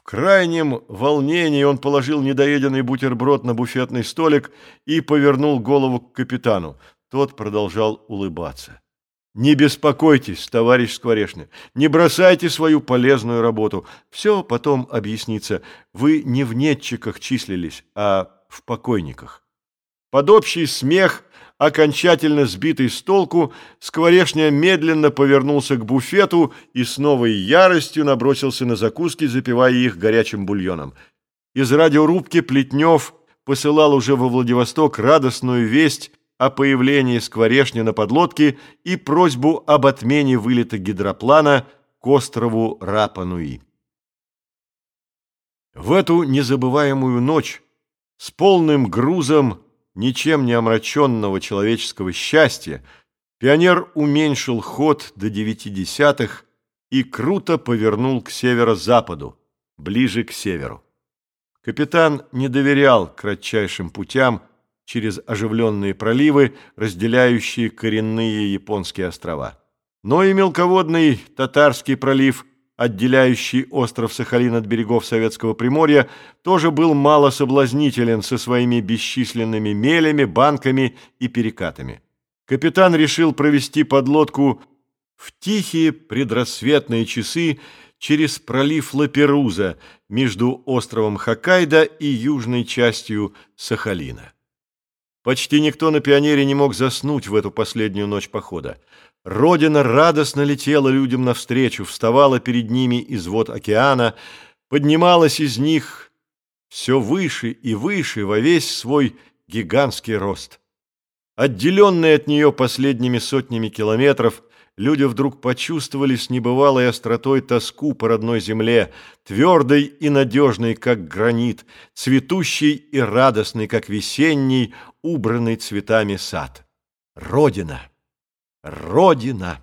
В крайнем волнении он положил недоеденный бутерброд на буфетный столик и повернул голову к капитану. Тот продолжал улыбаться. «Не беспокойтесь, товарищ Скворешня, не бросайте свою полезную работу. Все потом объяснится. Вы не в нетчиках числились, а в покойниках». Под общий смех, окончательно сбитый с толку, Скворешня медленно повернулся к буфету и с новой яростью набросился на закуски, запивая их горячим бульоном. Из радиорубки Плетнев посылал уже во Владивосток радостную весть о появлении Скворешни на подлодке и просьбу об отмене вылета гидроплана к острову Рапануи. В эту незабываемую ночь с полным грузом ничем не омраченного человеческого счастья, пионер уменьшил ход до девяти десятых и круто повернул к северо-западу, ближе к северу. Капитан не доверял кратчайшим путям через оживленные проливы, разделяющие коренные японские острова. Но и мелководный Татарский пролив отделяющий остров Сахалин от берегов Советского Приморья, тоже был мало соблазнителен со своими бесчисленными мелями, банками и перекатами. Капитан решил провести подлодку в тихие предрассветные часы через пролив Лаперуза между островом Хоккайдо и южной частью Сахалина. Почти никто на пионере не мог заснуть в эту последнюю ночь похода. Родина радостно летела людям навстречу, вставала перед ними из вод океана, поднималась из них все выше и выше во весь свой гигантский рост. Отделенные от нее последними сотнями километров, люди вдруг почувствовали с небывалой остротой тоску по родной земле, твердой и надежной, как гранит, цветущей и радостной, как весенний, убранный цветами сад. Родина! Родина!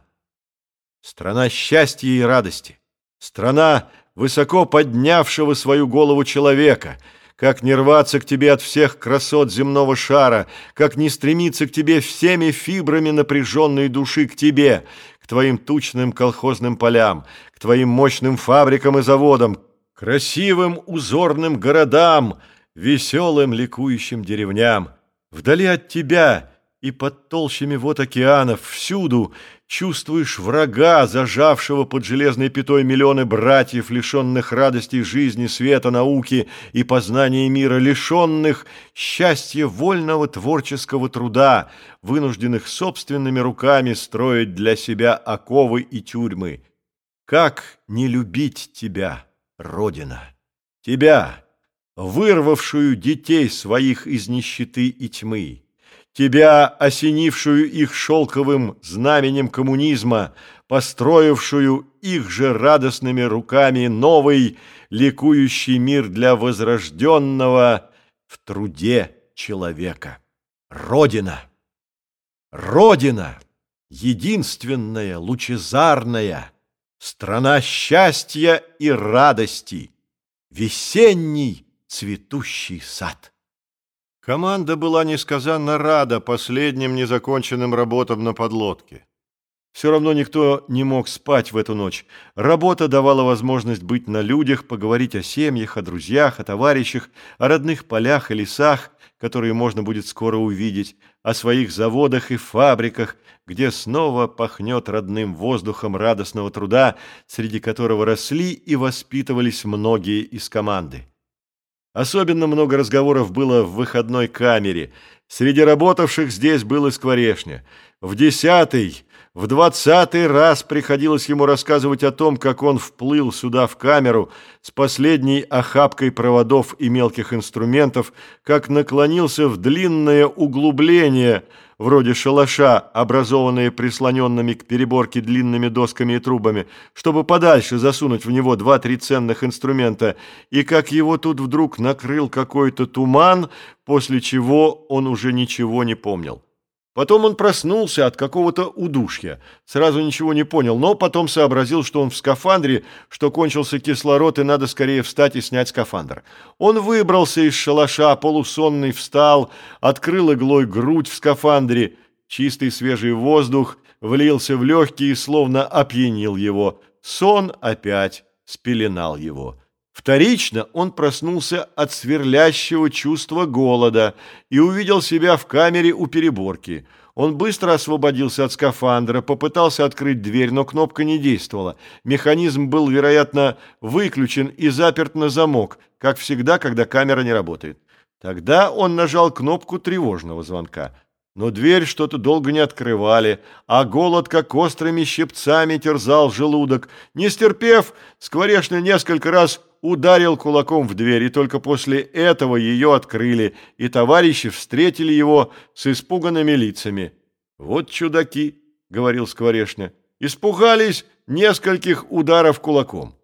Страна счастья и радости, страна высоко поднявшего свою голову человека, как не рваться к тебе от всех красот земного шара, как не стремиться к тебе всеми фибрами напряженной души к тебе, к твоим тучным колхозным полям, к твоим мощным фабрикам и заводам, красивым узорным городам, веселым ликующим деревням. Вдали от тебя — и под толщами вод океанов всюду чувствуешь врага, зажавшего под железной пятой миллионы братьев, лишенных радости жизни, света, науки и познания мира, лишенных счастья вольного творческого труда, вынужденных собственными руками строить для себя оковы и тюрьмы. Как не любить тебя, Родина? Тебя, вырвавшую детей своих из нищеты и тьмы? Тебя, осенившую их шелковым знаменем коммунизма, построившую их же радостными руками новый ликующий мир для возрожденного в труде человека. Родина! Родина! Единственная, лучезарная, страна счастья и радости, весенний цветущий сад. Команда была несказанно рада последним незаконченным работам на подлодке. Все равно никто не мог спать в эту ночь. Работа давала возможность быть на людях, поговорить о семьях, о друзьях, о товарищах, о родных полях и лесах, которые можно будет скоро увидеть, о своих заводах и фабриках, где снова пахнет родным воздухом радостного труда, среди которого росли и воспитывались многие из команды. Особенно много разговоров было в выходной камере. Среди работавших здесь был и скворешня. В десятый, в двадцатый раз приходилось ему рассказывать о том, как он вплыл сюда в камеру с последней охапкой проводов и мелких инструментов, как наклонился в длинное углубление – вроде шалаша, образованные прислоненными к переборке длинными досками и трубами, чтобы подальше засунуть в него два-три ценных инструмента, и как его тут вдруг накрыл какой-то туман, после чего он уже ничего не помнил. Потом он проснулся от какого-то удушья. Сразу ничего не понял, но потом сообразил, что он в скафандре, что кончился кислород и надо скорее встать и снять скафандр. Он выбрался из шалаша, полусонный встал, открыл иглой грудь в скафандре. Чистый свежий воздух влился в легкие, словно опьянил его. Сон опять спеленал его. Вторично он проснулся от сверлящего чувства голода и увидел себя в камере у переборки. Он быстро освободился от скафандра, попытался открыть дверь, но кнопка не действовала. Механизм был, вероятно, выключен и заперт на замок, как всегда, когда камера не работает. Тогда он нажал кнопку тревожного звонка. Но дверь что-то долго не открывали, а голод, как острыми щипцами, терзал желудок. Не стерпев, Скворечный несколько раз ударил кулаком в дверь, и только после этого ее открыли, и товарищи встретили его с испуганными лицами. «Вот чудаки», — говорил Скворечный, — «испугались нескольких ударов кулаком».